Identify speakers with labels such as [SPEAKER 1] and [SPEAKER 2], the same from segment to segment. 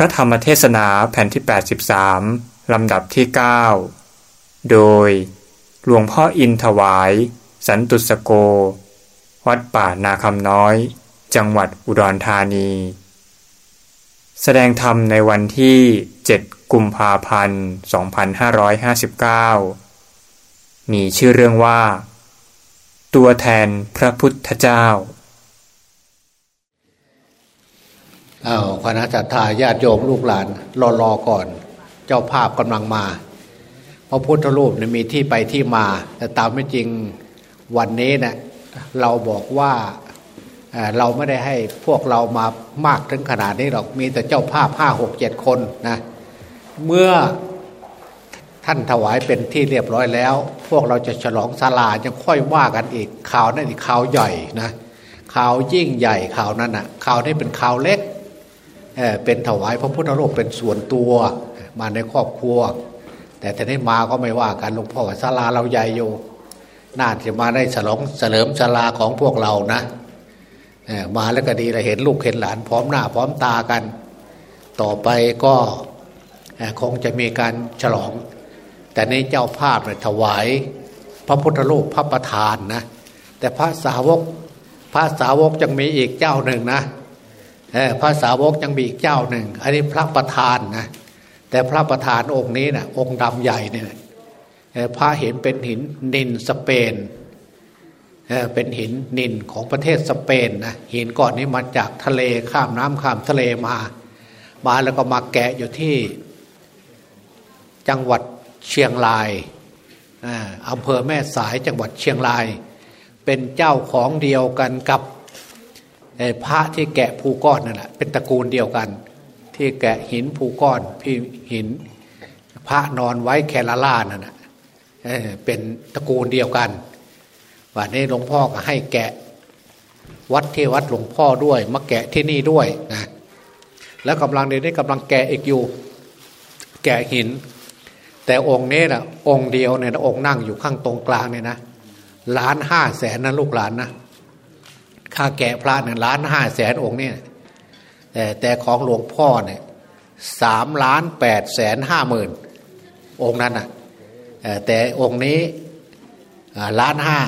[SPEAKER 1] ระธรรมเทศนาแผ่นที่ 83 ลำดับที่ 9 โดยหลวงพ่ออินถวาย สันตุสโก วัดป่านาคำน้อย จังหวัดอุดรธานี แสดงธรรมในวันที่ 7 กุมภาพันธ์ 2559 มีชื่อเรื่องว่า ตัวแทนพระพุทธเจ้า
[SPEAKER 2] อ้าวคณะจัตตาญาติโยมลูกหลาน รอรอก่อน เจ้าภาพกำลังมาพระพุทธรูปเนี่ยมีที่ไปที่มา แต่ตามไม่จริงวันนี้เนะี่ยเราบอกว่าเเราไม่ได้ให้พวกเรามามากถึงขนาดนี้หรอกมีแต่เจ้าภาพห้าหกเจ็ดคนนะเมื่อท่านถวายเป็นที่เรียบร้อยแล้ว พวกเราจะฉลองศาลาจะค่อยว่ากันอีกข่าวนั่นอีกข่าวใหญ่นะข่าวยิ่งใหญ่ข่าวนั้นนะ่ะข่าวนี้เป็นข่าวเล็ก เป็นถวายพระพุทธรูปเป็นส่วนตัวมาในครอบครัว แต่แต่ได้มาก็ไม่ว่ากันหลวงพ่อศาลาเราใหญ่อยู่น่าจะมาได้ฉลองเฉลิมศาลาของพวกเรานะมาแล้วก็ดีเราเห็นลูกเห็นหลานพร้อมหน้าพร้อมตากัน ต่อไปก็คงจะมีการฉลอง แต่ในเจ้าภาพเนี่ยถวาย พระพุทธรูปพระประธานนะแต่พระสาวกพระสาวกยังมีอีกเจ้าหนึ่งนะ พระสาวกยังมีอีกเจ้าหนึ่ง อันนี้พระประธานนะแต่พระประธานองค์นี้นะองค์ดำใหญ่เนี่ยพระเห็นเป็นหินนินสเปนเป็นหินนินของประเทศสเปนนะหินก้อนนี้มาจากทะเลข้ามน้ำข้ามทะเลมามาแล้วก็มาแกะอยู่ที่จังหวัดเชียงรายอำเภอแม่สายจังหวัดเชียงราย เป็นเจ้าของเดียวกันกับ พระที่แกะภูก้อนนั่นแหละเป็นตระกูลเดียวกัน ที่แกะหินภูก้อนพี่หิน พระนอนไว้แคลาล่านั่นแหะเป็นตระกูลเดียวกันวันนี้หลวงพ่อก็ให้แกะวัดที่วัดหลวงพ่อด้วยมาแกะที่นี่ด้วยนะแล้วกำลังเดี๋ยวนี้กำลังแกะอีกอยู่ แกะหิน แต่องค์นี้นะองค์เดียวเนี่ยองค์นั่งอยู่ข้างตรงกลางเนี่ยนะล้านห้าแสนนะลูกหลานนะ ค่าแกะพระเนี่ยล้านห้าแสนองค์เนี่ยแต่แต่ของหลวงพ่อเนี่ยสามล้านแปดแสนห้าหมื่นองค์นั้นอะแต่องค์นี้ล้านห้า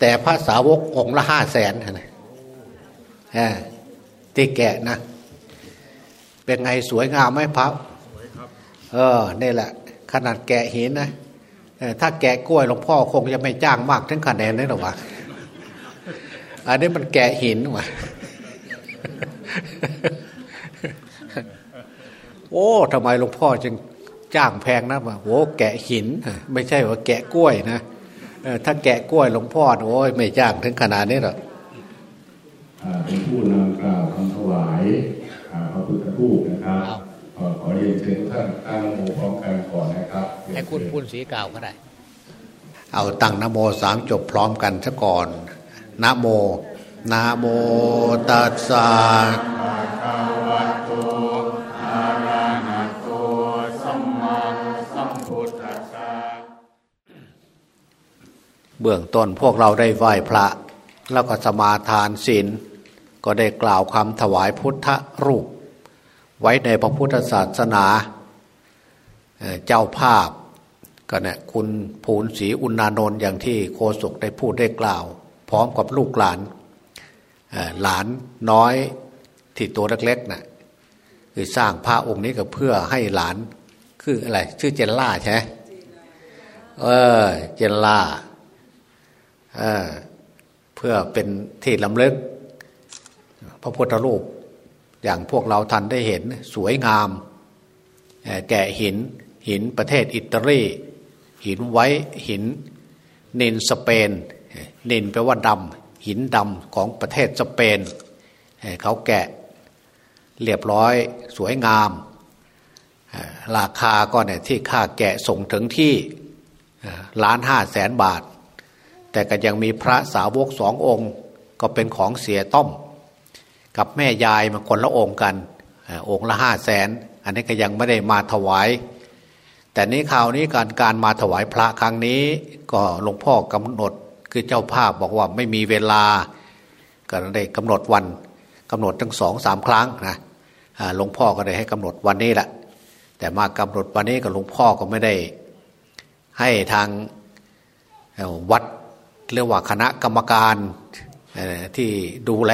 [SPEAKER 2] แต่พระสาวกองค์ละห้าแสนนะตีแกะนะ เป็นไงสวยงามไหมพระเออนี่แหละ ขนาดแกะหินนะถ้าแกะกล้วยหลวงพ่อคงจะไม่จ้างมากถึงคะแนนเลยหรอกวะ อันนี้มันแกะหินวะโอ้ทำไมหลวงพ่อจึงจ้างแพงนะวะโอ้แกะหิน ไม่ใช่ว่าแกะกล้วยนะถ้าแกะกล้วยหลวงพ่อโอ้ยไม่จ้างถึงขนาดนี้หรอก
[SPEAKER 3] เป็นผู้นำกล่าวคำถวายพระพุทธรูปนะครับขอเรียนเชิญท่านตั้งโมพร้อมกันก่อนนะครับ
[SPEAKER 2] ให้คุณพูนสีกล่าวก็ได้ เอาตั้งนโมสามจบพร้อมกันซะก่อน นะโมนะโมตัสสะเบื้องต้นพวกเราได้ไหว้พระ แล้วก็สมาทานศีลก็ได้กล่าวคำถวายพุทธรูป ไว้ในพระพุทธศาสนา เจ้าภาพก็เนี่ยคุณภูนศรีอุณานนท์อย่างที่โคศกได้พูดได้กล่าว ร้อมกับลูกหลานหลานน้อยที่ตัวเล็กๆนะ่ะคือสร้างพระองค์นี้ก็เพื่อให้หลานคืออะไร ชื่อเจนล่าใช่ไหมเออ เจนล่าเพื่อเป็นที่ลำลึก พระพุทธรูป อย่างพวกเราทันได้เห็นสวยงามแก่หินหินประเทศอิตาลีหินไว้หินเนินสเปน นินแปลว่าดำหินดำของประเทศสเปนเขาแกะเรียบร้อยสวยงาม ราคาก็เนี่ยที่ค่าแกะส่งถึงที่ล้านห้าแสนบาท แต่ก็ยังมีพระสาวกสององค์ ก็เป็นของเสียต้อม กับแม่ยายมาคนละองค์กันองค์ละห้าแสนอันนี้ก็ยังไม่ได้มาถวาย แต่นี้ข่าวนี้การการมาถวายพระครั้งนี้ ก็หลวงพ่อกำหนด คือเจ้าภาพบอกว่าไม่มีเวลา ก็ได้กำหนดวันกำหนดทั้งสองสามครั้งนะหลวงพ่อก็ได้ให้กำหนดวันนี้แหละแต่มากำหนดวันนี้กับหลวงพ่อก็ไม่ได้ ให้ทางวัดเรียกว่าคณะกรรมการที่ดูแล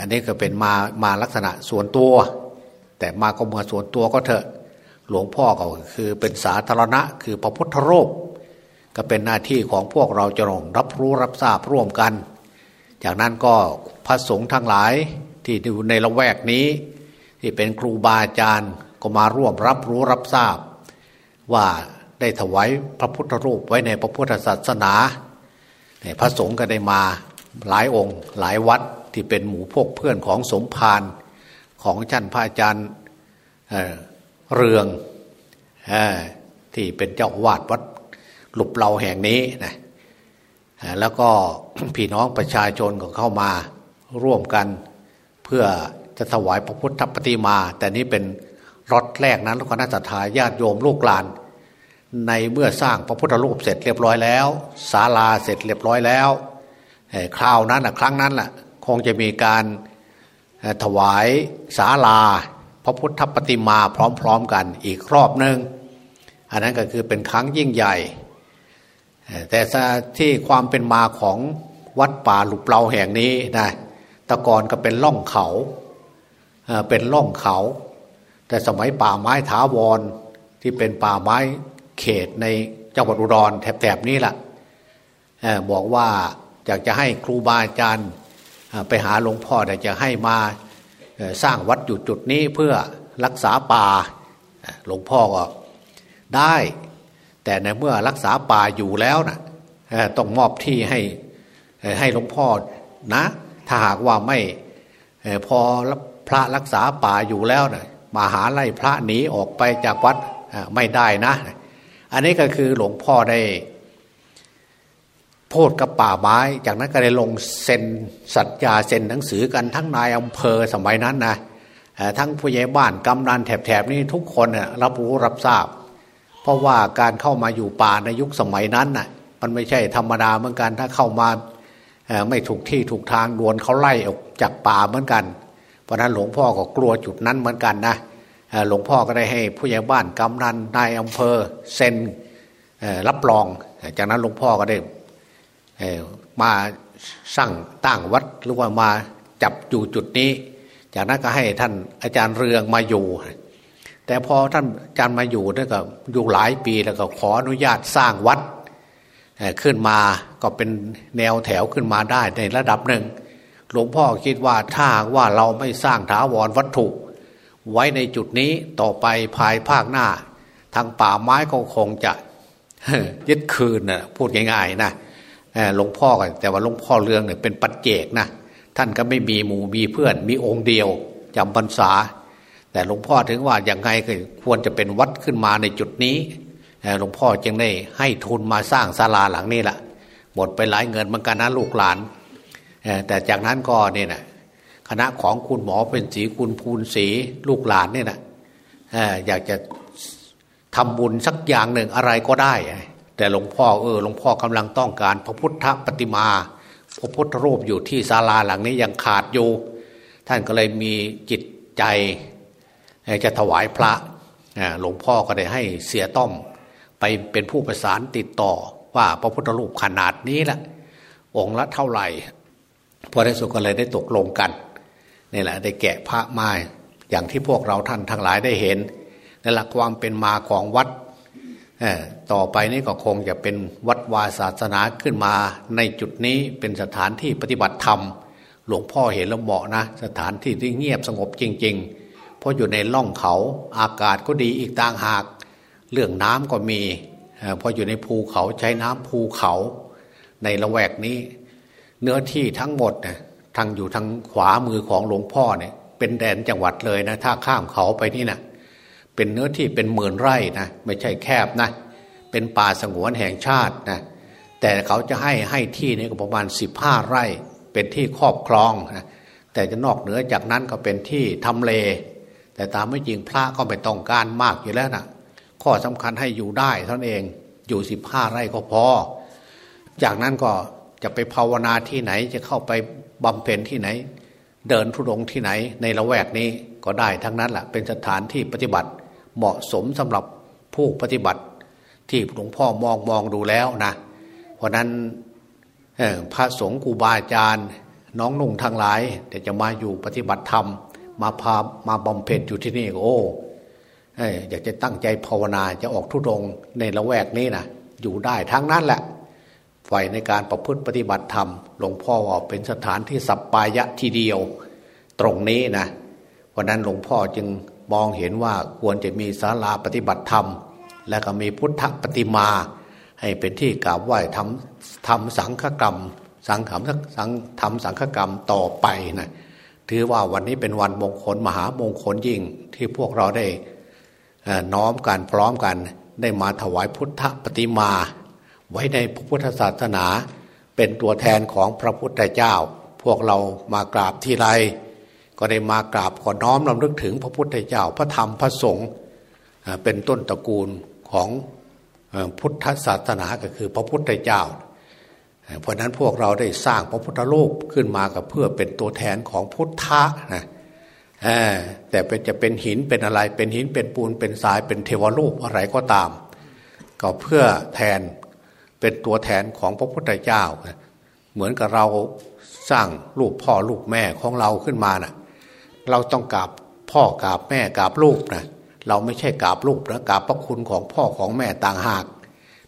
[SPEAKER 2] อันนี้ก็เป็นมามาลักษณะส่วนตัว แต่มาก็เมื่อส่วนตัวก็เถอะหลวงพ่อก็คือเป็นสาธารณะ คือพระพุทธรูป ก็เป็นหน้าที่ของพวกเราจะลงรับรู้รับทราบร่วมกัน จากนั้นก็พระสงฆ์ทั้งหลายที่อยู่ในละแวกนี้ ที่เป็นครูบาอาจารย์ก็มาร่วมรับรู้รับทราบ ว่าได้ถวายพระพุทธรูปไว้ในพระพุทธศาสนาพระสงฆ์ก็ได้มาหลายองค์ หลายวัดที่เป็นหมู่พวกเพื่อนของสมภารของท่านพระอาจารย์เรืองที่เป็นเจ้าวาดวัด หลุบเราแห่งนี้นะแล้วก็พี่น้องประชาชนก็เข้ามาร่วมกันเพื่อจะถวายพระพุทธปฏิมา แต่นี้เป็นรถแรกนั้นแล้วก็น่าจะทายาติโยมลูกหลาน ในเมื่อสร้างพระพุทธรูปเสร็จเรียบร้อยแล้วศาลาเสร็จเรียบร้อยแล้วคราวนั้นนะครั้งนั้นแหละคงจะมีการถวายศาลา พระพุทธปฏิมาพร้อม ๆ กันอีกรอบหนึ่งอันนั้นก็คือเป็นครั้งยิ่งใหญ่ แต่ที่ความเป็นมาของวัดป่าหลุบเปลาแห่งนี้นะตะกอนก็เป็นล่องเขาเป็นล่องเขา แต่สมัยป่าไม้ถาวรที่เป็นป่าไม้เขตในจังหวัดอุดรแถบๆนี้แหละบอกว่าอยากจะให้ครูบาอาจารย์ไปหาหลวงพ่อแต่จะให้มาสร้างวัดอยู่จุดนี้เพื่อรักษาป่าหลวงพ่อก็ได้ แต่ในเมื่อรักษาป่าอยู่แล้วนะต้องมอบที่ให้ให้หลวงพ่อนะ ถ้าหากว่าไม่พอพระรักษาป่าอยู่แล้วนะมาหาไล่พระหนีออกไปจากวัดไม่ได้นะ อันนี้ก็คือหลวงพ่อได้โพดกับป่าไม้ จากนั้นก็ได้ลงเซ็นสัญญาเซ็นหนังสือกันทั้งนายอำเภอสมัยนั้นนะทั้งผู้ใหญ่บ้านกำนันแถบๆนี้ทุกคนรับรู้รับทราบ เพราะว่าการเข้ามาอยู่ป่าในยุคสมัยนั้นน่ะ มันไม่ใช่ธรรมดาเหมือนกัน ถ้าเข้ามาไม่ถูกที่ถูกทางดวนเขาไล่ออกจากป่าเหมือนกัน เพราะนั้นหลวงพ่อก็กลัวจุดนั้นเหมือนกันนะหลวงพ่อก็ได้ให้ผู้ใหญ่บ้านกำนันนายอำเภอเซ็นรับรอง จากนั้นหลวงพ่อก็ได้มาสร้างตั้งวัดหรือว่ามาจับอยู่จุดนี้ จากนั้นก็ให้ท่านอาจารย์เรืองมาอยู่ แต่พอท่านอาจารย์มาอยู่นี่ก็อยู่หลายปีแล้วก็ขออนุญาตสร้างวัดขึ้นมาก็เป็นแนวแถวขึ้นมาได้ในระดับหนึ่ง หลวงพ่อคิดว่าถ้าว่าเราไม่สร้างถาวรวัตถุ ไว้ในจุดนี้ต่อไปภายภาคหน้า ทางป่าไม้ก็คงจะยึดคืนนะพูดง่ายๆนะหลวงพ่อกันแต่ว่าหลวงพ่อเรืองเนี่ยเป็นปัจเจกนะท่านก็ไม่มีหมู่มีเพื่อนมีองค์เดียวจำพรรษา แต่หลวงพ่อถึงว่าอย่างไงก็ควรจะเป็นวัดขึ้นมาในจุดนี้หลวงพ่อจึงได้ให้ทุนมาสร้างศาลาหลังนี้แหละหมดไปหลายเงินเหมือนกันนะลูกหลาน แต่จากนั้นก็เนี่ยนะคณะของคุณหมอเป็นสีคุณภูนสีลูกหลานเนี่ยนะอยากจะทำบุญสักอย่างหนึ่งอะไรก็ได้ แต่หลวงพ่อเออหลวงพ่อกำลังต้องการพระพุทธปฏิมาพระพุทธรูปอยู่ที่ศาลาหลังนี้ยังขาดอยู่ ท่านก็เลยมีจิตใจ จะถวายพระหลวงพ่อก็ได้ให้เสียต้อมไปเป็นผู้ประสานติดต่อว่าพระพุทธรูปขนาดนี้ละองค์ละเท่าไหร่พอได้สุก็เลยได้ตกลงกันนี่แหละได้แกะพระมาอย่างที่พวกเราท่านทั้งหลายได้เห็นในหลักความเป็นมาของวัดต่อไปนี้ก็คงจะเป็นวัดวาศาสนาขึ้นมาในจุดนี้เป็นสถานที่ปฏิบัติธรรม หลวงพ่อเห็นแล้วเหมาะนะ สถานที่ที่เงียบสงบจริง ๆ ราะอยู่ในล่องเขาอากาศก็ดีอีกต่างหาก เรื่องน้ำก็มีเพราะอยู่ในภูเขาใช้น้ำภูเขา ในละแวกนี้ เนื้อที่ทั้งหมดนะทางอยู่ทางขวามือของหลวงพ่อเนี่ย เป็นแดนจังหวัดเลยนะถ้าข้ามเขาไปนี่นะเป็นเนื้อที่เป็นหมื่นไร่นะไม่ใช่แคบนะเป็นป่าสงวนแห่งชาตินะแต่เขาจะให้ให้ที่นี่ก็ประมาณสิบห้าไร่ เป็นที่ครอบครองนะแต่จะนอกเหนือจากนั้นก็เป็นที่ทำเล แต่ตามไม่จริงพระก็ไม่ต้องการมากอยู่แล้วนะข้อสำคัญให้อยู่ได้ท่านเองอยู่สิบห้าไร่ก็พอ จากนั้นก็จะไปภาวนาที่ไหนจะเข้าไปบำเพ็ญที่ไหน เดินทุดงที่ไหนในละแวกนี้ก็ได้ทั้งนั้นแหละเป็นสถานที่ปฏิบัติเหมาะสมสำหรับผู้ปฏิบัติ ที่หลวงพ่อมองมองดูแล้วนะ เพราะนั้นพระสงฆ์ครูบาอาจารย์น้องนุ่งทั้งหลายแต่จะมาอยู่ปฏิบัติธรรม มาพามาบำเพ็ญอยู่ที่นี่โอ้อยากจะตั้งใจภาวนาจะออกทุดงในละแวกนี้นะอยู่ได้ทั้งนั้นแหละไฟในการประพฤติปฏิบัติธรรมหลวงพ่อว่าเป็นสถานที่สัปปายะทีเดียวตรงนี้นะเพราะนั้นหลวงพ่อจึงมองเห็นว่าควรจะมีศาลาปฏิบัติธรรม และก็มีพุทธปฏิมา ให้เป็นที่กราบไหว้ทำทำสังฆกรรม สังขำสังทำสังฆกรรมต่อไปนะ ถือว่าวันนี้เป็นวันมงคลมหามงคลยิ่งที่พวกเราได้น้อมกันพร้อมกันได้มาถวายพุทธปฏิมา ไว้ในพระพุทธศาสนา เป็นตัวแทนของพระพุทธเจ้า พวกเรามากราบที่ไร ก็ได้มากราบขอน้อมรำลึกถึงพระพุทธเจ้าพระธรรมพระสงฆ์เป็นต้นตระกูลของพุทธศาสนาก็คือพระพุทธเจ้า เพราะนั้นพวกเราได้สร้างพระพุทธรูปขึ้นมากับเพื่อเป็นตัวแทนของพุทธะนะแต่เป็นจะเป็นหินเป็นอะไรเป็นหินเป็นปูนเป็นทรายเป็นเทวรูปอะไรก็ตาม ก็เพื่อแทนเป็นตัวแทนของพระพุทธเจ้า เหมือนกับเราสร้างรูปพ่อลูกแม่ของเราขึ้นมานะ่ะเราต้องกราบพ่อกราบแม่กราบลูกนะเราไม่ใช่กราบลูกนะกราบพระคุณของพ่อของแม่ต่างหาก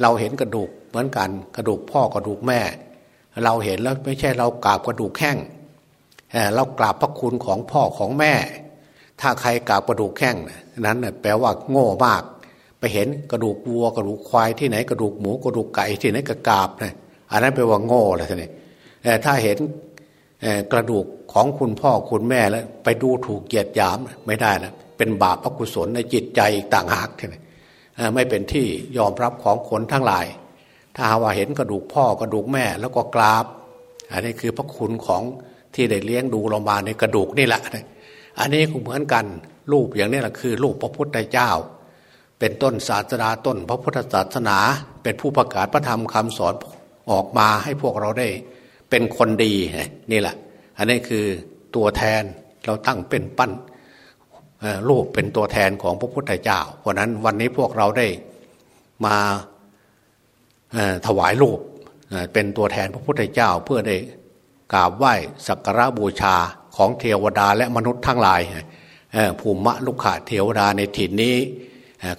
[SPEAKER 2] เราเห็นกระดูก เหมือนกันกระดูกพ่อกระดูกแม่ เราเห็นแล้วไม่ใช่เรากราบกระดูกแข้งเรากราบพระคุณของพ่อของแม่ ถ้าใครกราบกระดูกแข้งนั้นแปลว่าโง่มาก ไปเห็นกระดูกวัวกระดูกควายที่ไหนกระดูกหมูกระดูกไก่ที่ไหนก็กราบนะอันนั้นแปลว่าโง่เลยท่านนี่แต่ถ้าเห็นกระดูกของคุณพ่อคุณแม่แล้ว ไปดูถูกเกียดหยามไม่ได้นะเป็นบาปอกุศลในจิตใจอีกต่างหากท่านไม่เป็นที่ยอมรับของคนทั้งหลาย ถ้าหาว่าเห็นกระดูกพ่อกระดูกแม่แล้วก็กราบ อันนี้คือพระคุณของที่ได้เลี้ยงดูเรามาในกระดูกนี่แหละ อันนี้ก็เหมือนกันรูปอย่างนี้แหละคือรูปพระพุทธเจ้า เป็นต้นศาสนาต้น พระพุทธศาสนา เป็นผู้ประกาศพระธรรมคำสอนออกมาให้พวกเราได้ เป็นคนดีนี่แหละ อันนี้คือตัวแทนเราตั้งเป็นปั้นรูปเป็นตัวแทนของพระพุทธเจ้า เพราะนั้นวันนี้พวกเราได้มา ถวายรูปเป็นตัวแทนพระพุทธเจ้าเพื่อได้กราบไหว้สักการะบูชาของเทวดาและมนุษย์ทั้งหลายภูมิมะลุกขะเทวดาในถิ่นนี้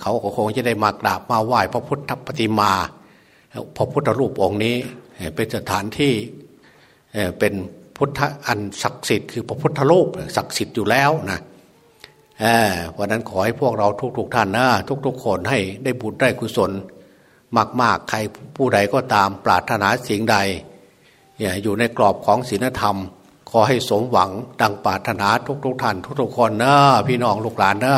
[SPEAKER 2] เขาก็คงจะได้มากราบมาไหว้พระพุทธปฏิมา พระพุทธรูปองค์นี้เป็นสถานที่เป็นพุทธอันศักดิ์สิทธิ์คือพระพุทธรูปศักดิ์สิทธิ์อยู่แล้วนะเพราะนั้นขอให้พวกเราทุกๆท่านนะทุกๆคนให้ได้บุญได้กุศล มาก ๆ ใครผู้ใดก็ตามปรารถนาสิ่งใดอยู่ในกรอบของศีลธรรม ขอให้สมหวังดังปรารถนาทุกๆท่านทุกๆคนนะพี่น้องลูกหลานนะ